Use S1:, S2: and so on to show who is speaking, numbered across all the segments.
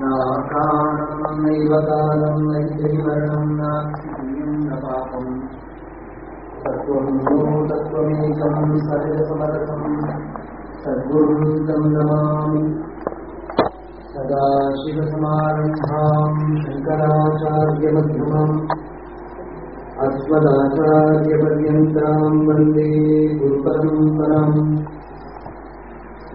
S1: नाकारणम् नैव कालम् नैवरणम् नाक्षीयम् न पापम् तत्त्वम् नो तत्त्वमेकम् सर्वसमरसम् सद्गुरुम् तम् नमामि सदाशिवसमारम्भाम् शङ्कराचार्यमध्यमम् अस्मदाचार्यपर्यन्ताम् वन्दे गुरुपरम्पराम्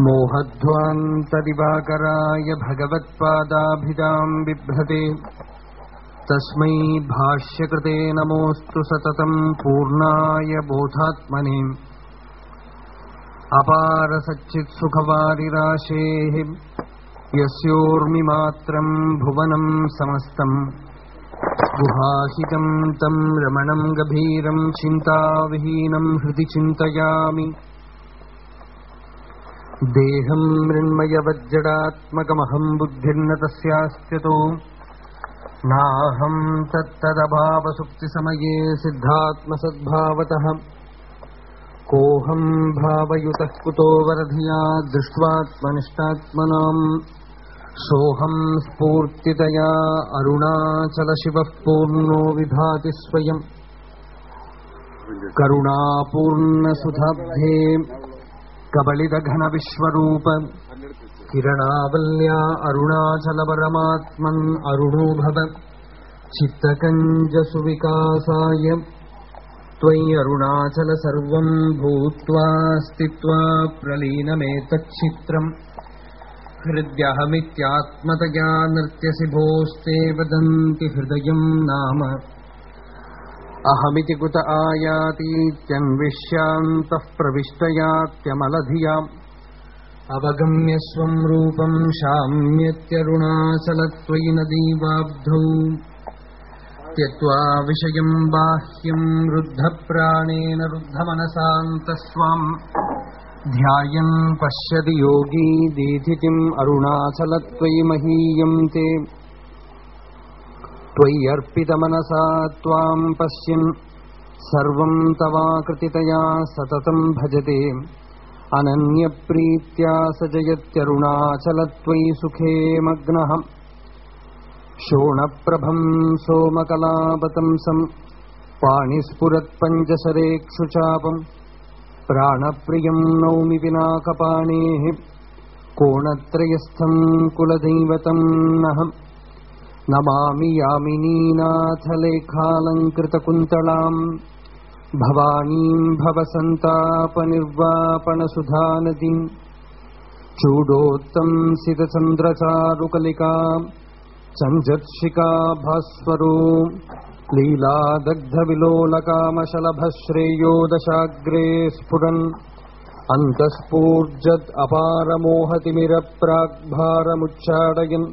S1: मोहध्वान्तदिवाकराय भगवत्पादाभिधाम् बिभ्रते। तस्मै भाष्यकृते नमोऽस्तु सततम् पूर्णाय बोधात्मने। अपारसच्चित्सुखवारिराशेः यस्योर्मिमात्रम् भुवनम् समस्तम् सुभाषितम् तम् रमणम् गभीरम् चिन्ताविहीनम् हृदि चिन्तयामि। देहम् मृण्मयवज्जडात्मकमहम् बुद्धिर्न तस्यास्त्यतो नाहम् तत्तदभावसुप्तिसमये सिद्धात्मसद्भावतः। कोऽहम् भावयुतः कुतो वरधिया दृष्ट्वात्मनिष्ठात्मनाम्। सोऽहम् स्फूर्तितया अरुणाचलशिवः पूर्णो विभाति स्वयम् करुणापूर्णसुधाब्धे कबलिदघनविश्वरूप किरणावल्या अरुणाचलपरमात्मन् अरुणो भव चित्तकञ्जसुविकासाय त्वयि अरुणाचल सर्वम् भूत्वा स्थित्वा प्रलीनमेतच्चित्रम् हृद्यहमित्यात्मतया नृत्यसि भोस्ते वदन्ति हृदयम् नाम। अहमिति कुत आयातीत्यन्विष्यान्तः प्रविष्टयात्यमलधियाम्। अवगम्य स्वम् रूपम् शाम्यत्यरुणाचलत्वयि नदीवाब्धौ त्यक्त्वा विषयम् बाह्यम् रुद्धप्राणेन रुद्धमनसान्तस्वाम् ध्यायन् पश्यति योगी दीधितिम् अरुणाचलत्वयि त्वय्यर्पितमनसा त्वाम् पश्यन्। सर्वम् तवाकृतितया सततम् भजते। अनन्यप्रीत्या स जयत्यरुणाचलत्वयि सुखे मग्नः शोणप्रभम् सोमकलापतंसम्। पाणिस्फुरत्पञ्चशरेक्षुचापम् प्राणप्रियम् नौमि पिनाकपाणेः कोणत्रयस्थम् कुलदैवतम् नः नमामि यामिनीनाथलेखालङ्कृतकुन्तलाम् भवानीम् भवसन्तापनिर्वापणसुधानदीम्। चूडोत्तंसितचन्द्रचारुकलिका चञ्जत्शिका भास्वरो लीलादग्धविलोलकामशलभश्रेयो दशाग्रे स्फुरन् अन्तःस्फूर्जत् अपारमोहतिमिरप्राग्भारमुच्चाटयन्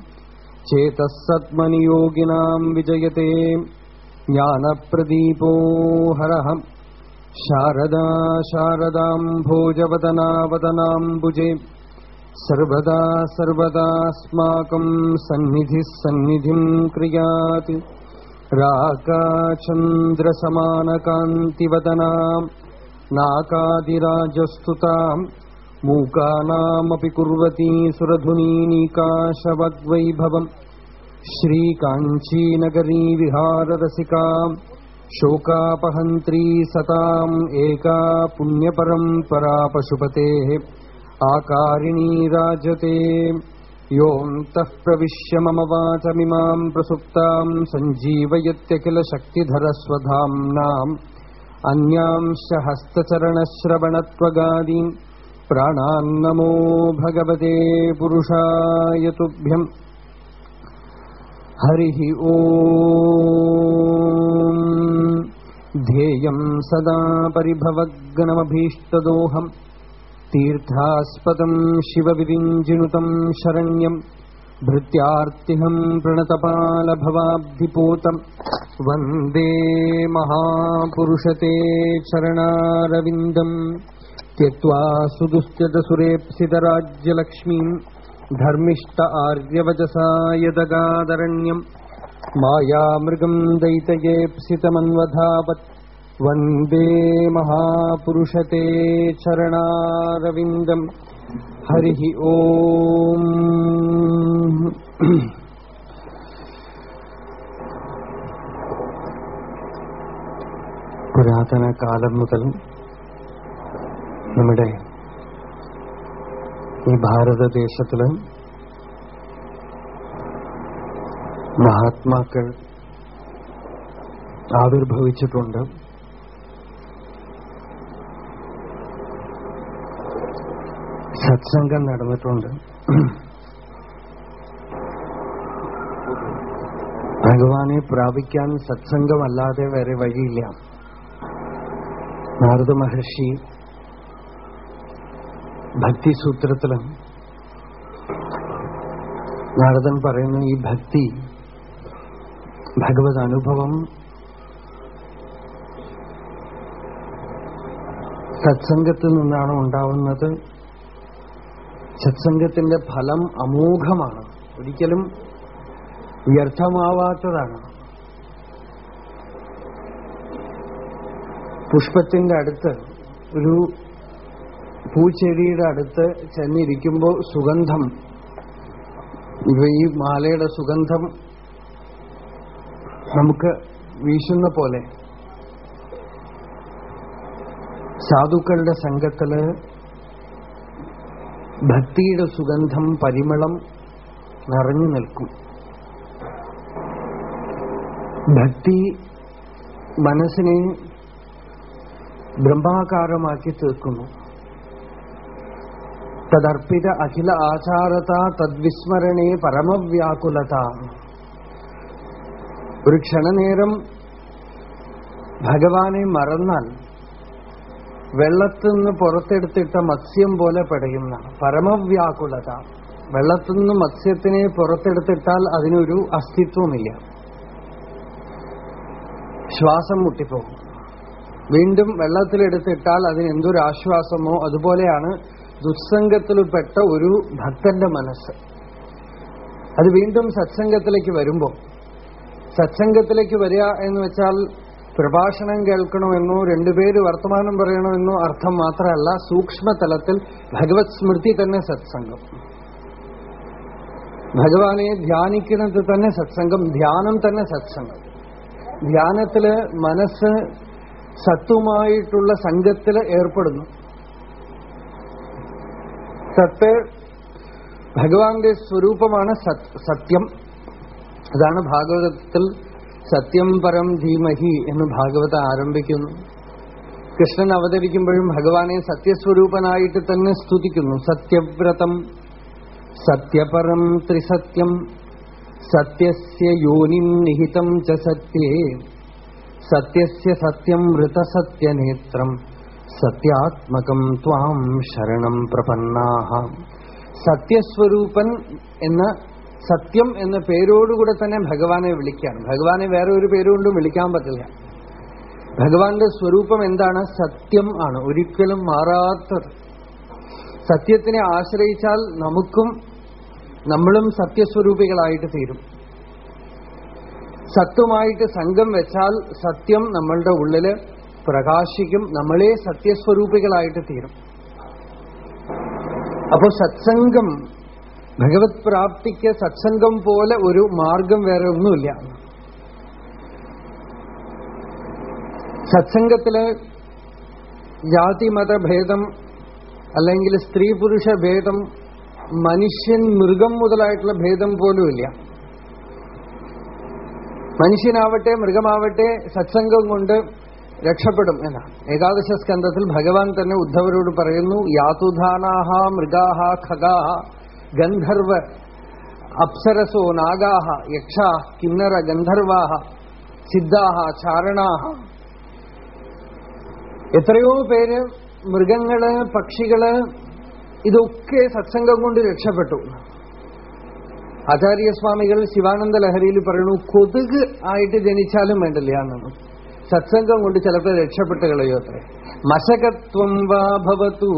S1: चेतः सत्मनियोगिनाम् विजयते ज्ञानप्रदीपो हरः शारदा शारदाम् भोजवदनावदनाम्बुजे सर्वदा सर्वदास्माकम् सन्निधिः सन्निधिम् क्रियात् राकाचन्द्रसमानकान्तिवदनाम् नाकादिराजस्तुताम् मूकानामपि कुर्वती सुरधुनीनीकाशवद्वैभवम् श्रीकाञ्चीनगरी विहाररसिका शोकापहन्त्री सताम् एका पुण्यपरम्परा पशुपतेः आकारिणी राजते योऽन्तः प्रविश्य मम वाचमिमाम् प्रसुप्ताम् सञ्जीवयत्यखिलशक्तिधरस्वधाम्नाम् अन्यांश्च हस्तचरणश्रवणत्वगादीन् प्राणान्नमो भगवते पुरुषाय तुभ्यम् हरिः ओ ध्येयम् सदा परिभवग्नमभीष्टदोहम् तीर्थास्पदम् शिवविरिञ्जिनुतम् शरण्यम् भृत्यार्तिहम् प्रणतपालभवाब्धिपूतम् वन्दे महापुरुषते चरणारविन्दम् त्यक्त्वा सुदुस्त्यजसुरेप्सितराज्यलक्ष्मीम् धर्मिष्ट आर्यवचसा यदगादरण्यम् मायामृगम् दैतयेप्सितमन्वधावत् वन्दे महापुरुषते चरणारविन्दम् हरिः ओम् പുരാതന കാലം മുതൽ നമ്മുടെ ഈ ഭാരതദേശത്തില് മഹാത്മാക്കൾ ആവിർഭവിച്ചിട്ടുണ്ട് സത്സംഗം നടന്നിട്ടുണ്ട്. ഭഗവാനെ പ്രാപിക്കാൻ സത്സംഗമല്ലാതെ വേറെ വഴിയില്ല. നാരദ മഹർഷി ഭക്തിസൂത്രത്തിലും നാരദൻ പറയുന്നു ഈ ഭക്തി ഭഗവത് അനുഭവം സത്സംഗത്തിൽ നിന്നാണ് ഉണ്ടാവുന്നത്. സത്സംഗത്തിന്റെ ഫലം അമൂഘമാണ്. ഒരിക്കലും വ്യർത്ഥമാവാത്തതാണ്. പുഷ്പത്തിന്റെ അടുത്ത് ഒരു പൂച്ചെടിയുടെ അടുത്ത് ചെന്നിരിക്കുമ്പോൾ സുഗന്ധം ഈ മാലയുടെ സുഗന്ധം നമുക്ക് വീശുന്ന പോലെ സാധുക്കളുടെ സംഘത്തിൽ ഭക്തിയുടെ സുഗന്ധം പരിമളം നിറഞ്ഞു നിൽക്കും. ഭക്തി മനസ്സിനെ ബ്രഹ്മാകാരമാക്കി തീർക്കുന്നു. തദർപ്പിത അഖില ആചാരത തദ്വിസ്മരണേ പരമവ്യാകുലത. ഒരു ക്ഷണനേരം ഭഗവാനെ മറന്നാൽ വെള്ളത്തിൽ നിന്ന് പുറത്തെടുത്തിട്ട മത്സ്യം പോലെ പടയുന്ന പരമവ്യാകുലത. വെള്ളത്തിൽ നിന്ന് മത്സ്യത്തിനെ പുറത്തെടുത്തിട്ടാൽ അതിനൊരു അസ്തിത്വമില്ല ശ്വാസം മുട്ടിപ്പോകും. വീണ്ടും വെള്ളത്തിലെടുത്തിട്ടാൽ അതിന് എന്തൊരു ആശ്വാസമോ അതുപോലെയാണ് ദുസ്സംഗത്തിൽപ്പെട്ട ഒരു ഭക്തന്റെ മനസ്സ്. അത് വീണ്ടും സത്സംഗത്തിലേക്ക് വരുമ്പോൾ സത്സംഗത്തിലേക്ക് വരിക എന്ന് വെച്ചാൽ പ്രഭാഷണം കേൾക്കണമെന്നോ രണ്ടുപേര് വർത്തമാനം പറയണമെന്നോ അർത്ഥം മാത്രമല്ല സൂക്ഷ്മതലത്തിൽ ഭഗവത് സ്മൃതി തന്നെ സത്സംഗം. ഭഗവാനെ ധ്യാനിക്കുന്നത് തന്നെ സത്സംഗം ധ്യാനം തന്നെ സത്സംഗം. ധ്യാനത്തിൽ മനസ്സ് സത്തുമായിട്ടുള്ള സംഘത്തിൽ ഏർപ്പെടുന്നു. സത്ത് ഭഗവാന്റെ സ്വരൂപമാണ് സത്യം. അതാണ് ഭാഗവതത്തിൽ സത്യം പരം ധീമഹി എന്ന് ഭാഗവത ആരംഭിക്കുന്നു. കൃഷ്ണൻ അവതരിക്കുമ്പോഴും ഭഗവാനെ സത്യസ്വരൂപനായിട്ട് തന്നെ സ്തുതിക്കുന്നു. സത്യവ്രതം സത്യപരം ത്രിസത്യം സത്യസ്യ യോനിം നിഹിതം ച സത്യേ സത്യസ്യ സത്യം വൃതസത്യനേത്രം സത്യാത്മകം ത്വാം ശരണം പ്രപന്നാഹ. സത്യസ്വരൂപൻ എന്ന സത്യം എന്ന പേരോടുകൂടെ തന്നെ ഭഗവാനെ വിളിക്കുകയാണ് ഭഗവാനെ വേറെ ഒരു പേരുകൊണ്ടും വിളിക്കാൻ പറ്റില്ല. ഭഗവാന്റെ സ്വരൂപം എന്താണ്? സത്യം ആണ്. ഒരിക്കലും മാറാത്തത്. സത്യത്തിനെ ആശ്രയിച്ചാൽ നമുക്കും നമ്മളും സത്യസ്വരൂപികളായിട്ട് തീരും. സത്വമായിട്ട് സംഘം വെച്ചാൽ സത്യം നമ്മളുടെ ഉള്ളിൽ പ്രകാശിക്കും നമ്മളെ സത്യസ്വരൂപികളായിട്ട് തീരും. അപ്പോ സത്സംഗം ഭഗവത് പ്രാപ്തിക്ക് സത്സംഗം പോലെ ഒരു മാർഗം വേറെ ഒന്നുമില്ല. സത്സംഗത്തിൽ ജാതി മതഭേദം അല്ലെങ്കിൽ സ്ത്രീ പുരുഷ ഭേദം മനുഷ്യൻ മൃഗം മുതലായിട്ടുള്ള ഭേദം പോലുമില്ല. മനുഷ്യനാവട്ടെ മൃഗമാവട്ടെ സത്സംഗം കൊണ്ട് രക്ഷപ്പെടും എന്നാണ്. ഏകാദശ സ്കന്ധത്തിൽ ഭഗവാൻ തന്നെ ഉദ്ധവരോട് പറയുന്നു യാതുധാനാഹ മൃഗാഹ ഖഗാഹ ഗന്ധർവ അപ്സരസോ നാഗാഹ യക്ഷാ കിന്നര ഗന്ധർവാഹ സിദ്ധാഹ ചാരണാഹ. എത്രയോ പേര് മൃഗങ്ങൾ പക്ഷികൾ ഇതൊക്കെ സത്സംഗം കൊണ്ട് രക്ഷപ്പെട്ടു. ആചാര്യസ്വാമികൾ ശിവാനന്ദ ലഹരിയിൽ പറയുന്നു കൊതുക് ആയിട്ട് ജനിച്ചാലും വേണ്ടില്ല എന്നാണ് സത്സംഗം കൊണ്ട് ചിലപ്പോൾ രക്ഷപ്പെട്ട് കളയോ അത്രേ. മശകത്വം വാ ഭവതു.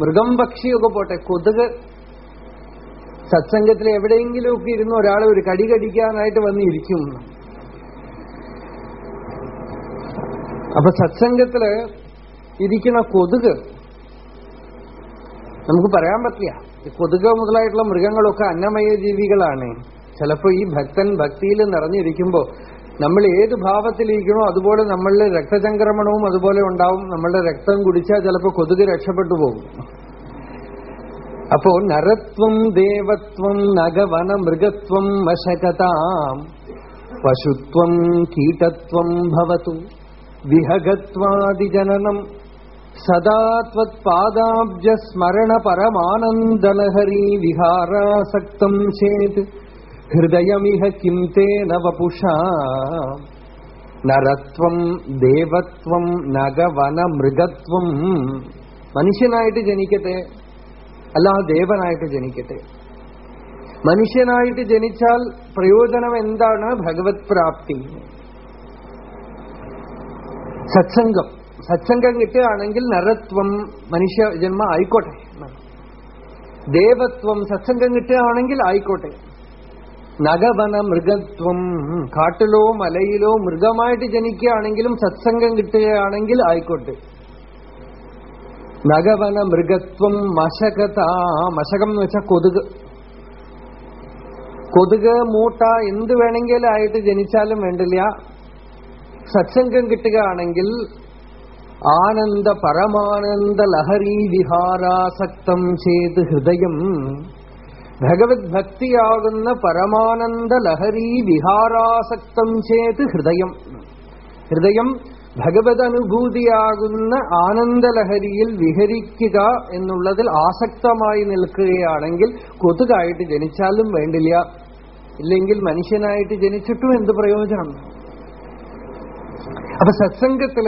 S1: മൃഗം പക്ഷിയൊക്കെ പോട്ടെ കൊതുക് സത്സംഗത്തിൽ എവിടെയെങ്കിലുമൊക്കെ ഇരുന്ന് ഒരാളെ ഒരു കടി കടിക്കാനായിട്ട് വന്നിരിക്കും. അപ്പൊ സത്സംഗത്തിൽ ഇരിക്കുന്ന കൊതുക് നമുക്ക് പറയാൻ പറ്റില്ല. കൊതുക് മുതലായിട്ടുള്ള മൃഗങ്ങളൊക്കെ അന്നമയ ജീവികളാണ്. ചിലപ്പോ ഈ ഭക്തൻ ഭക്തിയിൽ നിറഞ്ഞിരിക്കുമ്പോ നമ്മൾ ഏത് ഭാവത്തിലിരിക്കണോ അതുപോലെ നമ്മളുടെ രക്തചംക്രമണവും അതുപോലെ ഉണ്ടാവും. നമ്മളുടെ രക്തം കുടിച്ചാൽ ചിലപ്പോൾ കൊതുക് രക്ഷപ്പെട്ടു പോകും. അപ്പോ നരത്വം ദേവത്വം നഗവന മൃഗത്വം വശകതാം പശുത്വം കീടത്വം ഭവതു വിഹഗത്വാദിജനനം സദാ ത്വത്പാദാബ്ജ സ്മരണ പരമാനന്ദലഹരി വിഹാരാസക്തം ചേത് ഹൃദയമിഹ കിം തേന വപുഷാ നരത്വം ദേവത്വം നഗവന മൃഗത്വം മനുഷ്യനായിട്ട് ജനിക്കട്ടെ അല്ല ദേവനായിട്ട് ജനിക്കട്ടെ. മനുഷ്യനായിട്ട് ജനിച്ചാൽ പ്രയോജനം എന്താണ്? ഭഗവത് പ്രാപ്തി. സത്സംഗം. സത്സംഗം കിട്ടുകയാണെങ്കിൽ നരത്വം മനുഷ്യ ജന്മ ആയിക്കോട്ടെ. ദേവത്വം സത്സംഗം കിട്ടുകയാണെങ്കിൽ ആയിക്കോട്ടെ. നഗവന മൃഗത്വം കാട്ടിലോ മലയിലോ മൃഗമായിട്ട് ജനിക്കുകയാണെങ്കിലും സത്സംഗം കിട്ടുകയാണെങ്കിൽ ആയിക്കോട്ടെ. നഗവന മൃഗത്വം മശകത മശകം എന്ന് വെച്ചാൽ കൊതുക്. കൊതുക് മൂട്ട എന്ത് വേണമെങ്കിലും ആയിട്ട് ജനിച്ചാലും വേണ്ടില്ല. സത്സംഗം കിട്ടുകയാണെങ്കിൽ ആനന്ദ പരമാനന്ദ ലഹരി വിഹാരാസക്തം ചെയ്ത് ഹൃദയം. ഭഗവത് ഭക്തിയാകുന്ന പരമാനന്ദ ലഹരി വിഹാരാസക്തം ചെയ്ത് ഹൃദയം. ഹൃദയം ഭഗവത് അനുഭൂതിയാകുന്ന ആനന്ദലഹരിയിൽ വിഹരിക്കുക എന്നുള്ളതിൽ ആസക്തമായി നിൽക്കുകയാണെങ്കിൽ കൊതുകായിട്ട് ജനിച്ചാലും വേണ്ടില്ല. ഇല്ലെങ്കിൽ മനുഷ്യനായിട്ട് ജനിച്ചിട്ടും എന്ത് പ്രയോജനം? അപ്പൊ സത്സംഗത്തിൽ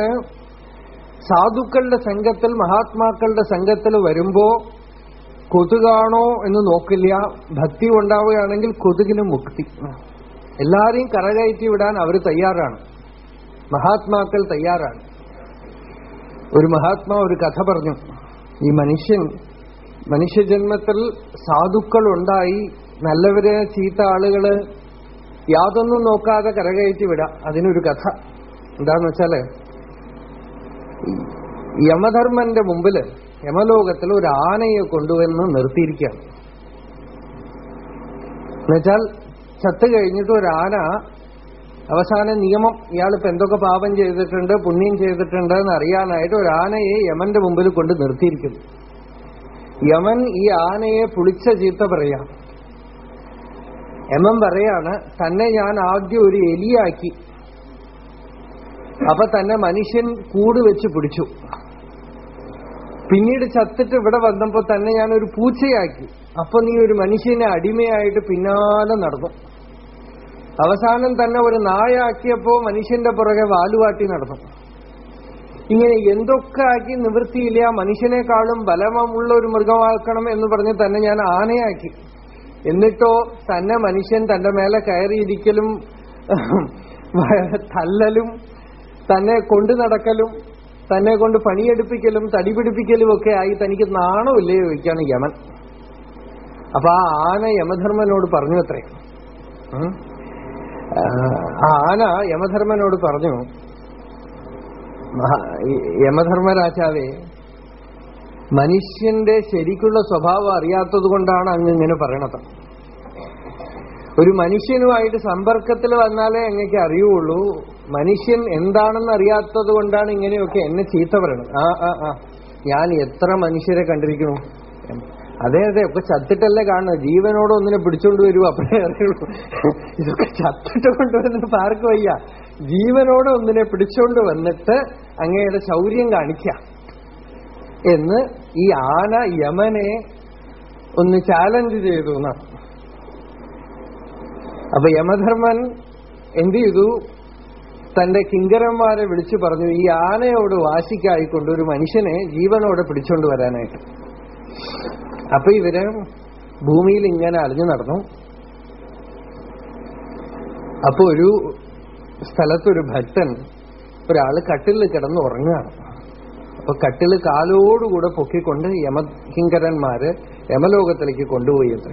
S1: സാധുക്കളുടെ സംഘത്തിൽ മഹാത്മാക്കളുടെ സംഘത്തിൽ വരുമ്പോ കൊതുകാണോ എന്ന് നോക്കില്ല. ഭക്തി ഉണ്ടാവുകയാണെങ്കിൽ കൊതുകിന് മുക്തി. എല്ലാരെയും കരകയറ്റി വിടാൻ അവർ തയ്യാറാണ്. മഹാത്മാക്കൾ തയ്യാറാണ്. ഒരു മഹാത്മാ ഒരു കഥ പറഞ്ഞു. ഈ മനുഷ്യൻ മനുഷ്യജന്മത്തിൽ സാധുക്കൾ ഉണ്ടായി നല്ലവര് ചീത്ത ആളുകൾ യാതൊന്നും നോക്കാതെ കരകയറ്റി വിടാം. അതിനൊരു കഥ. എന്താന്ന് വെച്ചാൽ യമധർമ്മന്റെ മുമ്പിൽ യമലോകത്തിൽ ഒരു ആനയെ കൊണ്ടുവന്ന് നിർത്തിയിരിക്കുകയാണ്. എന്നുവെച്ചാൽ ചത്തു കഴിഞ്ഞിട്ട് ഒരു ആന അവസാന നിയമം ഇയാളിപ്പോ എന്തൊക്കെ പാപം ചെയ്തിട്ടുണ്ട് പുണ്യം ചെയ്തിട്ടുണ്ട് എന്ന് അറിയാനായിട്ട് ഒരു ആനയെ യമന്റെ മുമ്പിൽ കൊണ്ട് നിർത്തിയിരിക്കുന്നു. യമൻ ഈ ആനയെ പുളിച്ച ചീത്ത പറയാം. യമൻ പറയാണ് തന്നെ ഞാൻ ആദ്യം ഒരു എലിയാക്കി. അപ്പൊ തന്നെ മനുഷ്യൻ കൂട് വെച്ച് പിടിച്ചു. പിന്നീട് ചത്തിട്ട് ഇവിടെ വന്നപ്പോ തന്നെ ഞാൻ ഒരു പൂച്ചയാക്കി. അപ്പൊ നീ ഒരു മനുഷ്യനെ അടിമയായിട്ട് പിന്നാലെ നടന്നു. അവസാനം തന്നെ ഒരു നായാക്കിയപ്പോ മനുഷ്യന്റെ പുറകെ വാലുവാട്ടി നടന്നു. ഇങ്ങനെ എന്തൊക്കെ ആക്കി നിവൃത്തിയില്ല മനുഷ്യനേക്കാളും ബലമുള്ള ഒരു മൃഗമാക്കണം എന്ന് പറഞ്ഞ് തന്നെ ഞാൻ ആനയാക്കി. എന്നിട്ടോ തന്നെ മനുഷ്യൻ തന്റെ മേലെ കയറിയിരിക്കലും തല്ലലും തന്നെ കൊണ്ടു നടക്കലും തന്നെ കൊണ്ട് പണിയെടുപ്പിക്കലും തടി പിടിപ്പിക്കലും ഒക്കെ ആയി തനിക്ക് നാണമില്ലേ ചോദിക്കാണ് യമൻ. അപ്പൊ ആ ആന യമധർമ്മനോട് പറഞ്ഞു അത്രേ ആ ആന യമധർമ്മനോട് പറഞ്ഞു യമധർമ്മരാജാവേ മനുഷ്യന്റെ ശരിക്കുള്ള സ്വഭാവം അറിയാത്തത് കൊണ്ടാണ് അങ്ങ് ഇങ്ങനെ പറയണത്. ഒരു മനുഷ്യനുമായിട്ട് സമ്പർക്കത്തിൽ വന്നാലേ അങ്ങക്ക് അറിയുള്ളൂ മനുഷ്യൻ എന്താണെന്ന് അറിയാത്തത് കൊണ്ടാണ് ഇങ്ങനെയൊക്കെ എന്നെ ചീത്ത പറയണത്. ആ ആ ആ ഞാൻ എത്ര മനുഷ്യരെ കണ്ടിരിക്കുന്നു? അതെ അതെ. ഒക്കെ ചത്തിട്ടല്ലേ കാണുന്നത്. ജീവനോട് ഒന്നിനെ പിടിച്ചോണ്ട് വരൂ. അപ്പോഴേ അറിയുള്ളൂ. ഇതൊക്കെ ചത്തിട്ട് കൊണ്ടുവന്നിട്ട് ആർക്ക് വയ്യ. ജീവനോട് ഒന്നിനെ പിടിച്ചോണ്ട് വന്നിട്ട് അങ്ങയുടെ ശൗര്യം കാണിക്ക. എന്ന് ഈ ആന യമനെ ഒന്ന് ചാലഞ്ച് ചെയ്തു അപ്പൊ യമധർമ്മൻ എന്ത് ചെയ്തു? തന്റെ കിങ്കരന്മാരെ വിളിച്ചു പറഞ്ഞു ഈ ആനയോട് വാശിക്കായിക്കൊണ്ട് ഒരു മനുഷ്യനെ ജീവനോടെ പിടിച്ചോണ്ട് വരാനായിട്ട്. അപ്പൊ ഇവർ ഭൂമിയിൽ ഇങ്ങനെ അലഞ്ഞു നടന്നു. അപ്പൊ ഒരു സ്ഥലത്തൊരു ഭക്തൻ ഒരാൾ കട്ടിലിൽ കിടന്ന് ഉറങ്ങുകയാണ്. അപ്പൊ കട്ടിൽ കാലോടുകൂടെ പൊക്കിക്കൊണ്ട് യമകിങ്കരന്മാര് യമലോകത്തിലേക്ക് കൊണ്ടുപോയി അത്ര.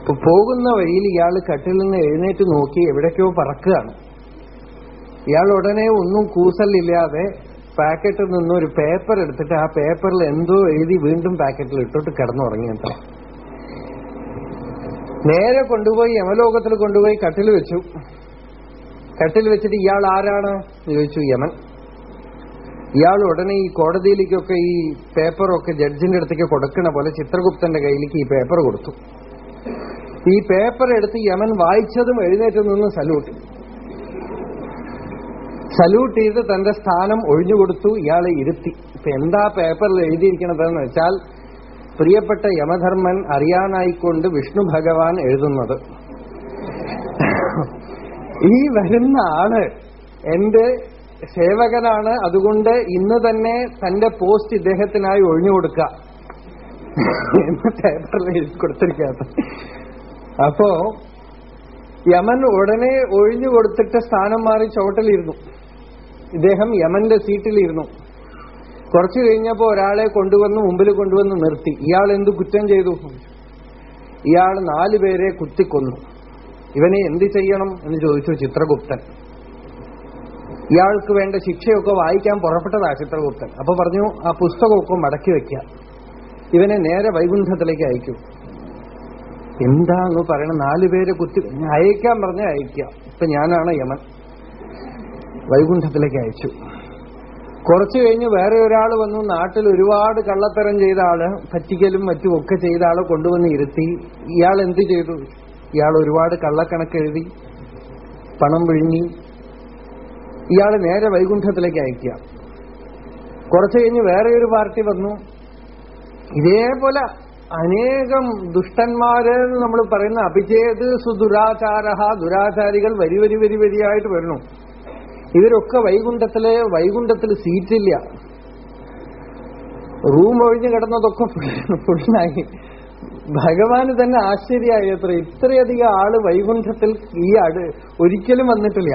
S1: അപ്പൊ പോകുന്ന വഴിയിൽ ഇയാൾ കട്ടിൽ നിന്ന് എഴുന്നേറ്റ് നോക്കി എവിടേക്കോ പറക്കുകയാണ്. ഇയാൾ ഉടനെ ഒന്നും കൂസലില്ലാതെ പാക്കറ്റിൽ നിന്ന് ഒരു പേപ്പർ എടുത്തിട്ട് ആ പേപ്പറിൽ എന്തോ എഴുതി വീണ്ടും പാക്കറ്റിൽ ഇട്ടോട്ട് കിടന്നുറങ്ങിയത്ര നേരെ കൊണ്ടുപോയി യമലോകത്തിൽ കൊണ്ടുപോയി കട്ടിൽ വെച്ചു. കട്ടിൽ വെച്ചിട്ട് ഇയാൾ ആരാണ്? ചോദിച്ചു യമൻ. ഇയാൾ ഉടനെ ഈ കോടതിയിലേക്കൊക്കെ ഈ പേപ്പറൊക്കെ ജഡ്ജിന്റെ അടുത്തേക്ക് കൊടുക്കണ പോലെ ചിത്രഗുപ്തന്റെ കയ്യിലേക്ക് ഈ പേപ്പർ കൊടുത്തു. ഈ പേപ്പർ എടുത്ത് യമൻ വായിച്ചതും എഴുന്നേറ്റ് നിന്ന് സല്യൂട്ട് സല്യൂട്ട് ചെയ്ത് തന്റെ സ്ഥാനം ഒഴിഞ്ഞുകൊടുത്തു. ഇയാളെ ഇരുത്തി. ഇപ്പൊ എന്താ പേപ്പറിൽ എഴുതിയിരിക്കണതെന്ന് വെച്ചാൽ പ്രിയപ്പെട്ട യമധർമ്മൻ അറിയാനായിക്കൊണ്ട് വിഷ്ണു ഭഗവാൻ എഴുതുന്നത്. ഈ വരുന്ന ആൾ എന്റെ സേവകനാണ്. അതുകൊണ്ട് ഇന്ന് തന്നെ തന്റെ പോസ്റ്റ് ഇദ്ദേഹത്തിനായി ഒഴിഞ്ഞു കൊടുക്കുക എന്ന് പേപ്പറിൽ എഴുതി കൊടുത്തിരിക്കാത്ത അപ്പോ യമൻ ഉടനെ ഒഴിഞ്ഞു കൊടുത്തിട്ട് സ്ഥാനം മാറി ചുവട്ടിലിരുന്നു. ഇദ്ദേഹം യമന്റെ സീറ്റിലിരുന്നു. കുറച്ചു കഴിഞ്ഞപ്പോ ഒരാളെ കൊണ്ടുവന്ന് മുമ്പിൽ കൊണ്ടുവന്ന് നിർത്തി. ഇയാൾ എന്ത് കുറ്റം ചെയ്തു? ഇയാൾ നാലു പേരെ കുത്തിക്കൊന്നു. ഇവനെ എന്ത് ചെയ്യണം എന്ന് ചോദിച്ചു ചിത്രഗുപ്തൻ. ഇയാൾക്ക് വേണ്ട ശിക്ഷയൊക്കെ വായിക്കാൻ പുറപ്പെട്ടതാ ചിത്രഗുപ്തൻ. അപ്പൊ പറഞ്ഞു ആ പുസ്തകമൊക്കെ മടക്കി വെക്കുക ഇവനെ നേരെ വൈകുണ്ഠത്തിലേക്ക് അയക്കൂ. എന്താന്ന് പറയണ നാലു പേരെ കുത്തി അയക്കാൻ പറഞ്ഞ അയക്കുക. ഇപ്പൊ ഞാനാണ് യമൻ. വൈകുണ്ഠത്തിലേക്ക് അയച്ചു. കുറച്ചു കഴിഞ്ഞ് വേറെ ഒരാൾ വന്നു. നാട്ടിൽ ഒരുപാട് കള്ളത്തരം ചെയ്ത ആൾ പറ്റിക്കലും മറ്റും ഒക്കെ ചെയ്ത ആളെ കൊണ്ടുവന്ന് ഇരുത്തി. ഇയാൾ എന്ത് ചെയ്തു? ഇയാൾ ഒരുപാട് കള്ളക്കണക്ക് എഴുതി പണം വിഴുങ്ങി. ഇയാൾ നേരെ വൈകുണ്ഠത്തിലേക്ക് അയക്കുക. കുറച്ചു കഴിഞ്ഞ് വേറെ ഒരു പാർട്ടി വന്നു. ഇതേപോലെ അനേകം ദുഷ്ടന്മാര് നമ്മൾ പറയുന്ന അഭിചേത് സുദുരാചാര ദുരാചാരികൾ വരി വരി വരി വരിയായിട്ട് വരണു ഇവരൊക്കെ വൈകുണ്ഠത്തിൽ വൈകുണ്ഠത്തിൽ സീറ്റില്ല റൂം ഒഴിഞ്ഞു കിടന്നതൊക്കെ ഫുള്ളായി ഭഗവാന് തന്നെ ആശ്ചര്യമായി. അത്ര ഇത്രയധികം ആൾ വൈകുണ്ഠത്തിൽ ഈ അട് ഒരിക്കലും വന്നിട്ടില്ല.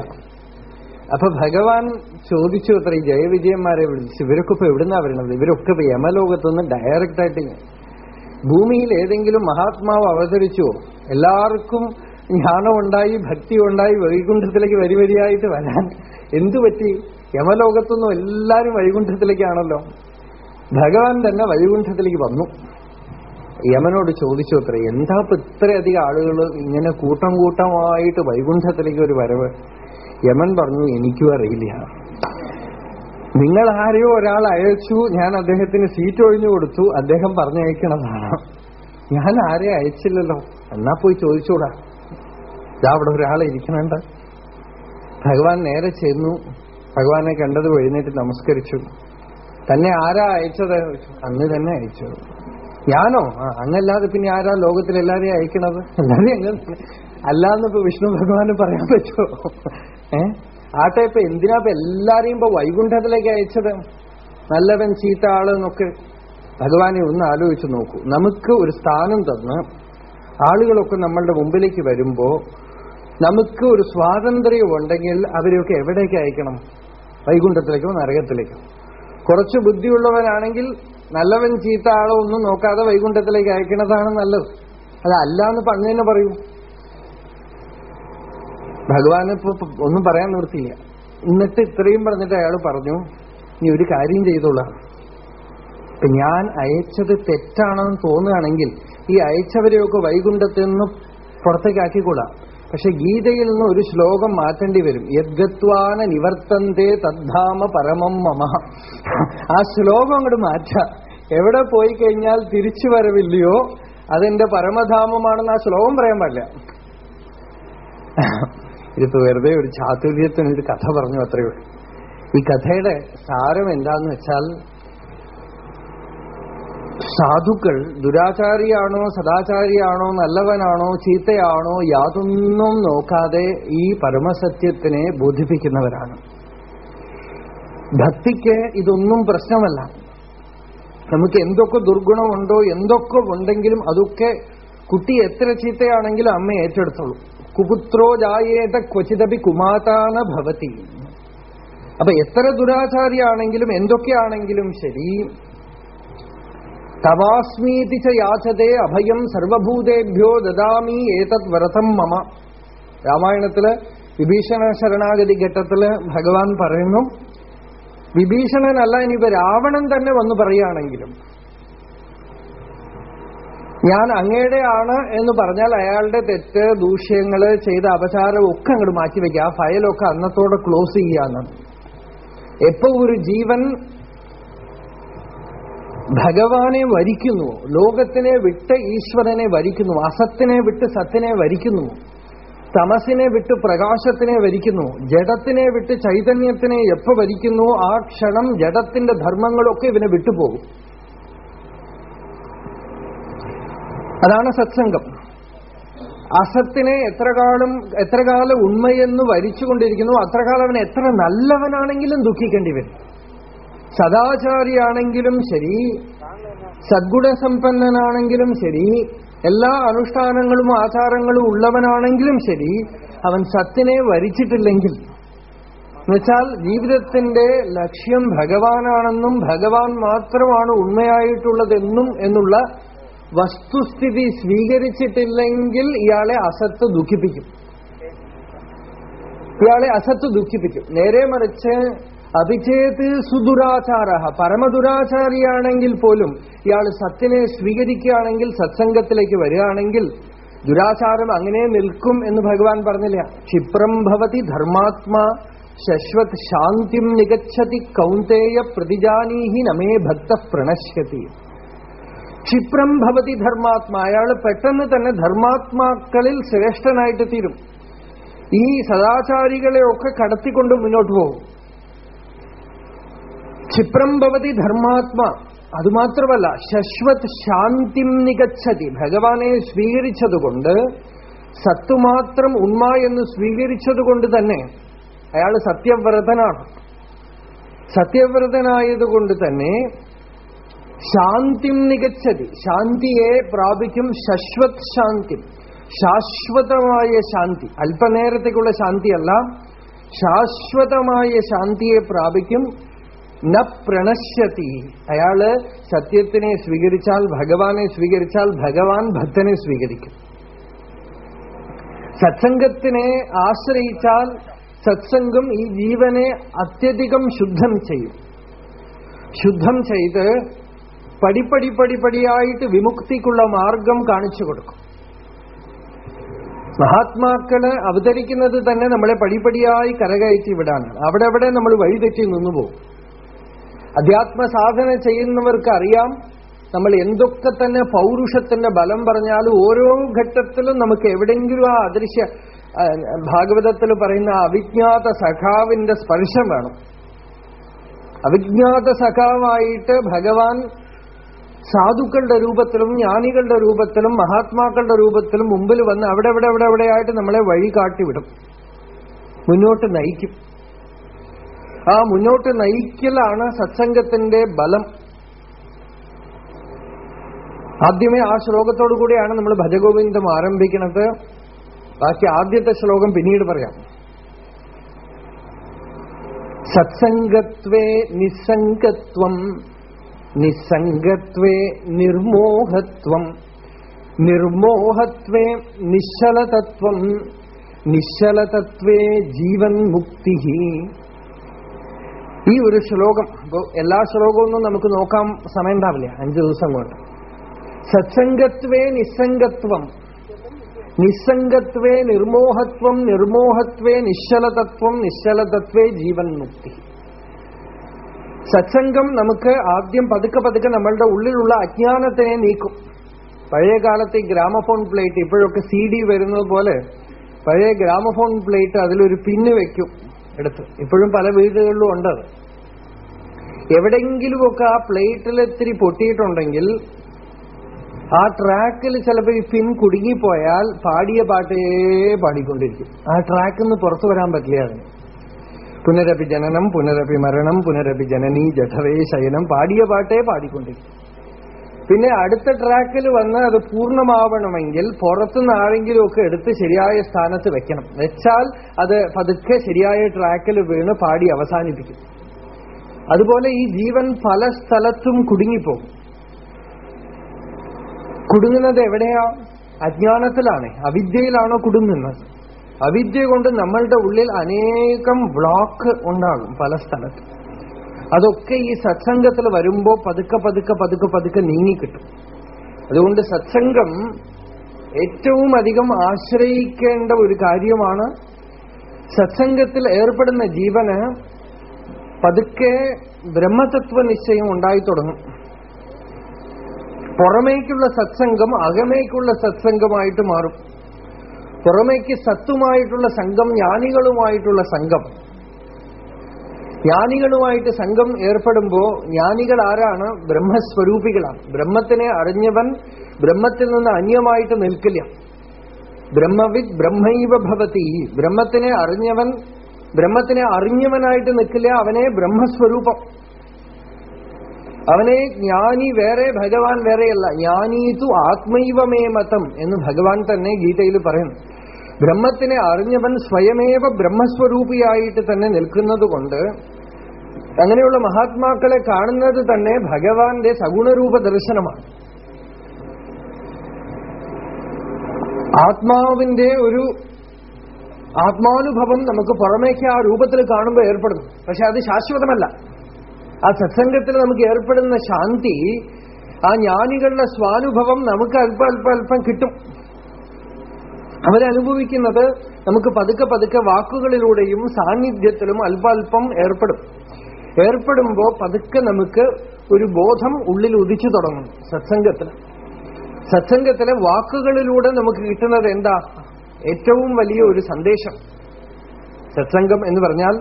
S1: അപ്പൊ ഭഗവാൻ ചോദിച്ചു അത്ര ഈ ജയവിജയന്മാരെ വിളിച്ച് ഇവരൊക്കെ ഇപ്പൊ എവിടുന്നാ വരണത് ഇവരൊക്കെ ഇപ്പൊ യമലോകത്തുനിന്ന് ഡയറക്റ്റായിട്ട് ഭൂമിയിൽ ഏതെങ്കിലും മഹാത്മാവ് അവതരിച്ചോ എല്ലാവർക്കും ജ്ഞാനം ഉണ്ടായി ഭക്തി ഉണ്ടായി വൈകുണ്ഠത്തിലേക്ക് വരി വരിയായിട്ട് വരാൻ എന്തു പറ്റി? യമലോകത്തുനിന്നും എല്ലാരും വൈകുണ്ഠത്തിലേക്കാണല്ലോ. ഭഗവാൻ തന്നെ വൈകുണ്ഠത്തിലേക്ക് വന്നു. യമനോട് ചോദിച്ചു അത്ര എന്താ ഇപ്പൊ ഇത്രയധികം ആളുകൾ ഇങ്ങനെ കൂട്ടം കൂട്ടമായിട്ട് വൈകുണ്ഠത്തിലേക്ക് ഒരു വരവ്? യമൻ പറഞ്ഞു എനിക്കും അറിയില്ല. നിങ്ങൾ ആരെയോ ഒരാൾ അയച്ചു ഞാൻ അദ്ദേഹത്തിന് സീറ്റ് ഒഴിഞ്ഞു കൊടുത്തു അദ്ദേഹം പറഞ്ഞയക്കണതാണ്. ഞാൻ ആരെയും അയച്ചില്ലല്ലോ. എന്നാ പോയി ചോദിച്ചൂടാ. ഇതാ അവിടെ ഒരാളെ ഇരിക്കണുണ്ട് ഭഗവാൻ നേരെ ചെന്നു. ഭഗവാനെ കണ്ടത് എഴുന്നേറ്റ് നമസ്കരിച്ചു. തന്നെ ആരാ അയച്ചത്? അന്ന് തന്നെ അയച്ചു ഞാനോ? അങ്ങല്ലാതെ പിന്നെ ആരാ ലോകത്തിൽ എല്ലാരെയും അയക്കണത്? എല്ലാരെയും അങ്ങനെ അല്ലാന്ന് ഇപ്പൊ വിഷ്ണു ഭഗവാന് പറയാൻ പറ്റുമോ? ഏ? ആട്ടെ ഇപ്പൊ എന്തിനാ ഇപ്പൊ എല്ലാരെയും ഇപ്പൊ വൈകുണ്ഠത്തിലേക്ക് അയച്ചത്? നല്ലവൻ ചീത്ത ആൾ എന്നൊക്കെ. ഭഗവാനെ ഒന്ന് ആലോചിച്ച് നോക്കൂ. നമുക്ക് ഒരു സ്ഥാനം തന്ന് ആളുകളൊക്കെ നമ്മളുടെ മുമ്പിലേക്ക് വരുമ്പോ നമുക്ക് ഒരു സ്വാതന്ത്ര്യം ഉണ്ടെങ്കിൽ അവരെയൊക്കെ എവിടേക്ക് അയക്കണം? വൈകുണ്ഠത്തിലേക്കോ നരകത്തിലേക്കോ? കുറച്ച് ബുദ്ധിയുള്ളവനാണെങ്കിൽ നല്ലവൻ ചീത്ത ആളോ ഒന്നും നോക്കാതെ വൈകുണ്ഠത്തിലേക്ക് അയക്കണതാണ് നല്ലത്. അതല്ല എന്ന് പറഞ്ഞു പറയൂ. ഭഗവാന് ഇപ്പൊ ഒന്നും പറയാൻ നിർത്തിയില്ല എന്നിട്ട് ഇത്രയും പറഞ്ഞിട്ട് അയാൾ പറഞ്ഞു നീ ഒരു കാര്യം ചെയ്തോളാം. ഇപ്പൊ ഞാൻ അയച്ചത് തെറ്റാണെന്ന് തോന്നുകയാണെങ്കിൽ ഈ അയച്ചവരെയൊക്കെ വൈകുണ്ഠത്തിൽ നിന്ന് പുറത്തേക്കാക്കിക്കൂടാ പക്ഷെ ഗീതയിൽ നിന്ന് ഒരു ശ്ലോകം മാറ്റേണ്ടി വരും. യദ്ഗത്വാന നിവർത്തന്തേ തദ്ധാമ പരമം മമ. ആ ശ്ലോകം അങ്ങോട്ട് മാറ്റാം. എവിടെ പോയി കഴിഞ്ഞാൽ തിരിച്ചു വരവില്ലയോ? അതെന്റെ പരമധാമമാണെന്ന് ആ ശ്ലോകം പറയാൻ പാടില്ല. ഇതിപ്പോ വെറുതെ ഒരു ചാതുര്യത്തിന് ഒരു കഥ പറഞ്ഞു അത്രയുള്ളൂ ഈ കഥയുടെ സാരം എന്താന്ന് വെച്ചാൽ സാധുക്കൾ ദുരാചാരിയാണോ സദാചാരിയാണോ നല്ലവനാണോ ചീത്തയാണോ യാതൊന്നും നോക്കാതെ ഈ പരമസത്യത്തിനെ ബോധിപ്പിക്കുന്നവരാണ്. ഭക്തിക്ക് ഇതൊന്നും പ്രശ്നമല്ല. നമുക്ക് എന്തൊക്കെ ദുർഗുണമുണ്ടോ എന്തൊക്കെ ഉണ്ടെങ്കിലും അതൊക്കെ കുട്ടി എത്ര ചീത്തയാണെങ്കിലും അമ്മ ഏറ്റെടുത്തോളൂ. കുപുത്രോ ജായേത ക്വചിതപി കുമാതാന ഭവതി. അപ്പൊ എത്ര ദുരാചാരിയാണെങ്കിലും എന്തൊക്കെയാണെങ്കിലും ശരി തവാസ്മീതി ച യാചതേ അഭയം സർവഭൂതേഭ്യോ ദദാമി ഏതത് വ്രതം മമ. രാമായണത്തിൽ വിഭീഷണ ശരണാഗതി ഘട്ടത്തിൽ ഭഗവാൻ പറയുന്നു വിഭീഷണനല്ല ഇനിയിപ്പോ രാവണൻ തന്നെ വന്നു പറയുകയാണെങ്കിലും. ഞാൻ അങ്ങേടെയാണ് എന്ന് പറഞ്ഞാൽ അയാളുടെ തെറ്റ് ദൂഷ്യങ്ങൾ ചെയ്ത അപചാരം ഒക്കെ അങ്ങോട്ട് മാറ്റിവെക്കുക. ആ ഫയലൊക്കെ അന്നത്തോടെ ക്ലോസ് ചെയ്യാന്ന് എപ്പോ ഒരു ജീവൻ ഭഗവാനെ വരിക്കുന്നു. ലോകത്തിനെ വിട്ട് ഈശ്വരനെ വരിക്കുന്നു. അസത്തിനെ വിട്ട് സത്തിനെ വരിക്കുന്നു. തമസിനെ വിട്ട് പ്രകാശത്തിനെ വരിക്കുന്നു. ജഡത്തിനെ വിട്ട് ചൈതന്യത്തിനെ എപ്പോ വരിക്കുന്നു? ആ ക്ഷണം ജഡത്തിന്റെ ധർമ്മങ്ങളൊക്കെ ഇവനെ വിട്ടുപോകും. അതാണ് സത്സംഗം. അസത്തിനെ എത്ര കാലം എത്ര കാലം ഉണ്മയെന്ന് വരിച്ചുകൊണ്ടിരിക്കുന്നു അത്ര കാലം അവൻ എത്ര നല്ലവനാണെങ്കിലും ദുഃഖിക്കേണ്ടി വരും. സദാചാരിയാണെങ്കിലും ശരി സദ്ഗുണസമ്പന്നനാണെങ്കിലും ശരി എല്ലാ അനുഷ്ഠാനങ്ങളും ആചാരങ്ങളും ഉള്ളവനാണെങ്കിലും ശരി അവൻ സത്തിനെ വരിച്ചിട്ടില്ലെങ്കിൽ. എന്നുവെച്ചാൽ ജീവിതത്തിന്റെ ലക്ഷ്യം ഭഗവാനാണെന്നും ഭഗവാൻ മാത്രമാണ് ഉണ്മയായിട്ടുള്ളതെന്നും എന്നുള്ള വസ്തുസ്ഥിതി സ്വീകരിച്ചിട്ടില്ലെങ്കിൽ ഇയാളെ അസത്ത് ദുഃഖിപ്പിക്കും. ഇയാളെ അസത്ത് ദുഃഖിപ്പിക്കും. നേരെ മറിച്ച് അഭിചേത് സുദുരാചാര പരമദുരാചാരിയാണെങ്കിൽ പോലും ഇയാൾ സത്തിനെ സ്വീകരിക്കുകയാണെങ്കിൽ സത്സംഗത്തിലേക്ക് വരികയാണെങ്കിൽ ദുരാചാരം അങ്ങനെ നിൽക്കും എന്ന് ഭഗവാൻ പറഞ്ഞില്ല. ക്ഷിപ്രം ഭവതി ധർമാത്മാ ശശ്വത് ശാന്തിം നികച്ചതി കൗന്തേയ പ്രതിജാനീഹി നമേ ഭക്ത പ്രണശ്യതി. ക്ഷിപ്രം ഭവതി ധർമാത്മാ അയാൾ പെട്ടെന്ന് തന്നെ ധർമാത്മാക്കളിൽ ശ്രേഷ്ഠനായിട്ട് തീരും. ഈ സദാചാരികളെയൊക്കെ കടത്തിക്കൊണ്ട് മുന്നോട്ട് പോകും. ക്ഷിപ്രം ഭവതി ധർമാത്മാ. അതുമാത്രമല്ല ശശ്വത് ശാന്തിം നികച്ചതി ഭഗവാനെ സ്വീകരിച്ചതുകൊണ്ട് സത്തുമാത്രം ഉണ്മ എന്ന് സ്വീകരിച്ചതുകൊണ്ട് തന്നെ അയാൾ സത്യവ്രതനാണ്. സത്യവ്രതനായതുകൊണ്ട് തന്നെ ശാന്തിം നികച്ചതി ശാന്തിയെ പ്രാപിക്കും ശശ്വത് ശാന്തി. ശാശ്വതമായ ശാന്തി. അല്പനേരത്തേക്കുള്ള ശാന്തിയല്ല ശാശ്വതമായ ശാന്തിയെ പ്രാപിക്കും ന പ്രണശ്യത്തി അയാൾ സത്യത്തിനെ സ്വീകരിച്ചാൽ ഭഗവാനെ സ്വീകരിച്ചാൽ ഭഗവാൻ ഭക്തനെ സ്വീകരിക്കും. സത്സംഗത്തിനെ ആശ്രയിച്ചാൽ സത്സംഗം ഈ ജീവനെ അത്യധികം ശുദ്ധം ചെയ്യും. ശുദ്ധം ചെയ്ത് പടിപ്പടി പടിപടിയായിട്ട് വിമുക്തിക്കുള്ള മാർഗം കാണിച്ചു കൊടുക്കും. മഹാത്മാക്കൾ അവതരിക്കുന്നത് തന്നെ നമ്മളെ പടിപടിയായി കരകയറ്റി വിടാനാണ്. അവിടെ അവിടെ നമ്മൾ വഴിതെറ്റി നിന്നുപോകും. അധ്യാത്മ സാധന ചെയ്യുന്നവർക്ക് അറിയാം നമ്മൾ എന്തൊക്കെ തന്നെ പൗരുഷത്തിന്റെ ബലം പറഞ്ഞാലും ഓരോ ഘട്ടത്തിലും നമുക്ക് എവിടെയെങ്കിലും ആ അദൃശ്യ ഭാഗവതത്തിൽ പറയുന്ന അവിജ്ഞാത സഖാവിന്റെ സ്പർശം വേണം. അവിജ്ഞാത സഖാവായിട്ട് ഭഗവാൻ സാധുക്കളുടെ രൂപത്തിലും ജ്ഞാനികളുടെ രൂപത്തിലും മഹാത്മാക്കളുടെ രൂപത്തിലും മുമ്പിൽ വന്ന് അവിടെ എവിടെ എവിടെ എവിടെയായിട്ട് നമ്മളെ വഴി കാട്ടിവിടും മുന്നോട്ട് നയിക്കും. ആ മുന്നോട്ട് നയിക്കലാണ് സത്സംഗത്തിന്റെ ബലം. ആദ്യമേ ആ ശ്ലോകത്തോടു കൂടിയാണ് നമ്മൾ ഭജഗോവിന്ദം ആരംഭിക്കുന്നത്. ബാക്കി ആദ്യത്തെ ശ്ലോകം പിന്നീട് പറയാം. സത്സംഗത്വേ നിസ്സംഗത്വം നിസ്സംഗത്വേ നിർമോഹത്വം നിർമോഹത്വേ നിശ്ചലതത്വം നിശ്ചലതത്വേ ജീവൻ മുക്തി ഈ ഒരു ശ്ലോകം അപ്പോ എല്ലാ ശ്ലോകമൊന്നും നമുക്ക് നോക്കാൻ സമയം ഉണ്ടാവില്ല അഞ്ചു ദിവസം കൊണ്ട്. സത്സംഗത്വേ നിസ്സംഗത്വം. നിസ്സംഗത്വേ നിർമോഹത്വം നിർമോഹത്വേ നിശ്ചലതത്വം നിശ്ചലതത്വേ ജീവൻ മുക്തി സത്സംഗം നമുക്ക് ആദ്യം പതുക്കെ പതുക്കെ നമ്മളുടെ ഉള്ളിലുള്ള അജ്ഞാനത്തിനെ നീക്കും. പഴയ കാലത്തെ ഗ്രാമഫോൺ പ്ലേറ്റ് ഇപ്പോഴൊക്കെ സി ഡി വരുന്നത് പോലെ പഴയ ഗ്രാമഫോൺ പ്ലേറ്റ് അതിലൊരു പിന്ന് വെക്കും എടുത്ത്. ഇപ്പോഴും പല വീടുകളിലും ഉണ്ടത് എവിടെയെങ്കിലുമൊക്കെ ആ പ്ലേറ്റിൽ ഇത്തിരി പൊട്ടിയിട്ടുണ്ടെങ്കിൽ ആ ട്രാക്കിൽ ചിലപ്പോൾ ഈ പിൻ കുടുങ്ങിപ്പോയാൽ പാടിയ പാട്ടേ പാടിക്കൊണ്ടിരിക്കും. ആ ട്രാക്കിൽ നിന്ന് പുറത്തു വരാൻ പറ്റില്ല അതിന് പുനരപി ജനനം പുനരപി മരണം പുനരപി ജനനി ജഠവേ ശയനം പാടിയ പാട്ടേ പാടിക്കൊണ്ടിരിക്കും. പിന്നെ അടുത്ത ട്രാക്കിൽ വന്ന് അത് പൂർണമാവണമെങ്കിൽ പുറത്തുനിന്ന് ആരെങ്കിലും ഒക്കെ എടുത്ത് ശരിയായ സ്ഥാനത്ത് വെക്കണം. വെച്ചാൽ അത് പതുക്കെ ശരിയായ ട്രാക്കിൽ വീണ് പാടി അവസാനിപ്പിക്കും. അതുപോലെ ഈ ജീവൻ പല സ്ഥലത്തും കുടുങ്ങിപ്പോകും കുടുങ്ങുന്നത് എവിടെയാ? അജ്ഞാനത്തിലാണ്. അവിദ്യയിലാണോ കുടുങ്ങുന്നത്? അവിദ്യ കൊണ്ട് നമ്മളുടെ ഉള്ളിൽ അനേകം ബ്ലോക്ക് ഉണ്ടാകും പല സ്ഥലത്തും. അതൊക്കെ ഈ സത്സംഗത്തിൽ വരുമ്പോ പതുക്കെ പതുക്കെ പതുക്കെ പതുക്കെ നീങ്ങിക്കിട്ടും അതുകൊണ്ട് സത്സംഗം ഏറ്റവും അധികം ആശ്രയിക്കേണ്ട ഒരു കാര്യമാണ് സത്സംഗത്തിൽ ഏർപ്പെടുന്ന ജീവന് പതുക്കെ ബ്രഹ്മതത്വ നിശ്ചയം ഉണ്ടായി തുടങ്ങും. പുറമേക്കുള്ള സത്സംഗം അകമേക്കുള്ള സത്സംഗമായിട്ട് മാറും. പുറമേക്ക് സത്തുമായിട്ടുള്ള സംഘം ജ്ഞാനികളുമായിട്ടുള്ള സംഘം. ജ്ഞാനികളുമായിട്ട് സംഘം ഏർപ്പെടുമ്പോ ജ്ഞാനികൾ ആരാണ്? ബ്രഹ്മസ്വരൂപികളാണ്. ബ്രഹ്മത്തിനെ അറിഞ്ഞവൻ ബ്രഹ്മത്തിൽ നിന്ന് അന്യമായിട്ട് നിൽക്കില്ല. ബ്രഹ്മവിദ് ബ്രഹ്മൈവ ഭവതി. ബ്രഹ്മത്തിനെ അറിഞ്ഞവൻ ബ്രഹ്മത്തിനെ അറിഞ്ഞവനായിട്ട് നിൽക്കില്ല. അവനെ ബ്രഹ്മസ്വരൂപം. അവനെ ജ്ഞാനി വേറെ ഭഗവാൻ വേറെയല്ല. ജ്ഞാനീതു ആത്മൈവമേ മതം എന്ന് ഭഗവാൻ തന്നെ ഗീതയിൽ പറയുന്നു. ബ്രഹ്മത്തിനെ അറിഞ്ഞവൻ സ്വയമേവ ബ്രഹ്മസ്വരൂപിയായിട്ട് തന്നെ നിൽക്കുന്നത് കൊണ്ട് അങ്ങനെയുള്ള മഹാത്മാക്കളെ കാണുന്നത് തന്നെ ഭഗവാന്റെ സഗുണരൂപ ദർശനമാണ്. ആത്മാവിന്റെ ഒരു ആത്മാനുഭവം നമുക്ക് പുറമേക്ക് ആ രൂപത്തിൽ കാണുമ്പോൾ ഏർപ്പെടുന്നു. പക്ഷെ അത് ശാശ്വതമല്ല. ആ സത്സംഗത്തിൽ നമുക്ക് ഏർപ്പെടുന്ന ശാന്തി ആ ജ്ഞാനികളുടെ സ്വാനുഭവം നമുക്ക് അല്പ അല്പ അല്പം കിട്ടും. അവരനുഭവിക്കുന്നത് നമുക്ക് പതുക്കെ പതുക്കെ വാക്കുകളിലൂടെയും സാന്നിധ്യത്തിലും അല്പാൽപ്പം ഏർപ്പെടും. ഏർപ്പെടുമ്പോ പതുക്കെ നമുക്ക് ഒരു ബോധം ഉള്ളിൽ ഉദിച്ചു തുടങ്ങും സത്സംഗത്തിൽ. സത്സംഗത്തിലെ വാക്കുകളിലൂടെ നമുക്ക് കിട്ടുന്നത് എന്താ? ഏറ്റവും വലിയ ഒരു സന്ദേശം. സത്സംഗം എന്ന് പറഞ്ഞാൽ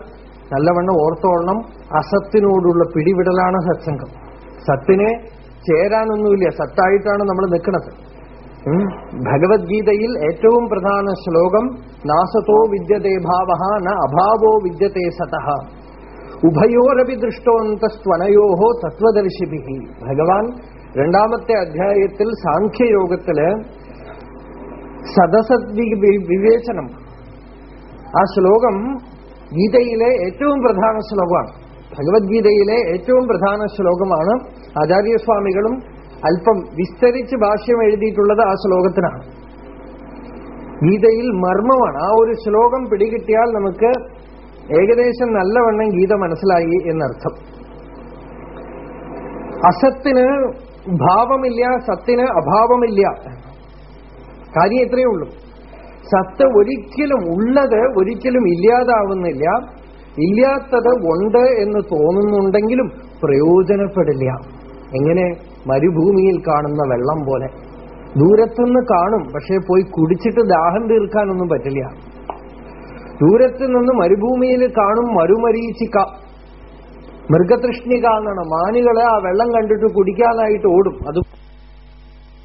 S1: നല്ലവണ്ണം ഓർത്തോളണം അസത്തിനോടുള്ള പിടിവിടലാണ് സത്സംഗം. സത്തിനെ ചേരാനൊന്നുമില്ല സത്തായിട്ടാണ് നമ്മൾ നിൽക്കുന്നത്. ഭഗവത്ഗീതയിൽ ഏറ്റവും പ്രധാന ശ്ലോകം നാസതോ വിദ്യതേ ഭാവ ന അഭാവോ വിദ്യത്തെ സതഃ. ഉഭയോരപി ദൃഷ്ടോന്തസ്ത്വനയോ തത്വദർശിഭി ഭഗവാൻ രണ്ടാമത്തെ അധ്യായത്തിൽ സാഖ്യയോഗത്തിൽ സദസദ് വിവേചനം. ആ ശ്ലോകം ഗീതയിലെ ഏറ്റവും പ്രധാന ശ്ലോകമാണ്. ഭഗവത്ഗീതയിലെ ഏറ്റവും പ്രധാന ശ്ലോകമാണ്. ആചാര്യസ്വാമികളും അല്പം വിസ്തരിച്ച് ഭാഷ്യം എഴുതിയിട്ടുള്ളത് ആ ശ്ലോകത്തിനാണ്. ഗീതയിൽ മർമ്മമാണ്. ആ ഒരു ശ്ലോകം പിടികിട്ടിയാൽ നമുക്ക് ഏകദേശം നല്ലവണ്ണം ഗീത മനസ്സിലായി എന്നർത്ഥം. അസത്തിന് ഭാവമില്ല സത്തിന് അഭാവമില്ല. കാര്യം ഇത്രയേ ഉള്ളൂ. സത്ത് ഒരിക്കലും ഉള്ളത് ഒരിക്കലും ഇല്ലാതാവുന്നില്ല. ഇല്ലാത്തത് ഉണ്ട് എന്ന് തോന്നുന്നുണ്ടെങ്കിലും പ്രയോജനപ്പെടില്ല. എങ്ങനെ? മരുഭൂമിയിൽ കാണുന്ന വെള്ളം പോലെ. ദൂരത്തുനിന്ന് കാണും പക്ഷെ പോയി കുടിച്ചിട്ട് ദാഹം തീർക്കാനൊന്നും പറ്റില്ല. ദൂരത്തു നിന്ന് മരുഭൂമിയിൽ കാണും മരുമരീച്ചിക്ക മൃഗതൃഷ്ണിക എന്നാണ്. മാനുകളെ ആ വെള്ളം കണ്ടിട്ട് കുടിക്കാനായിട്ട് ഓടും. അത്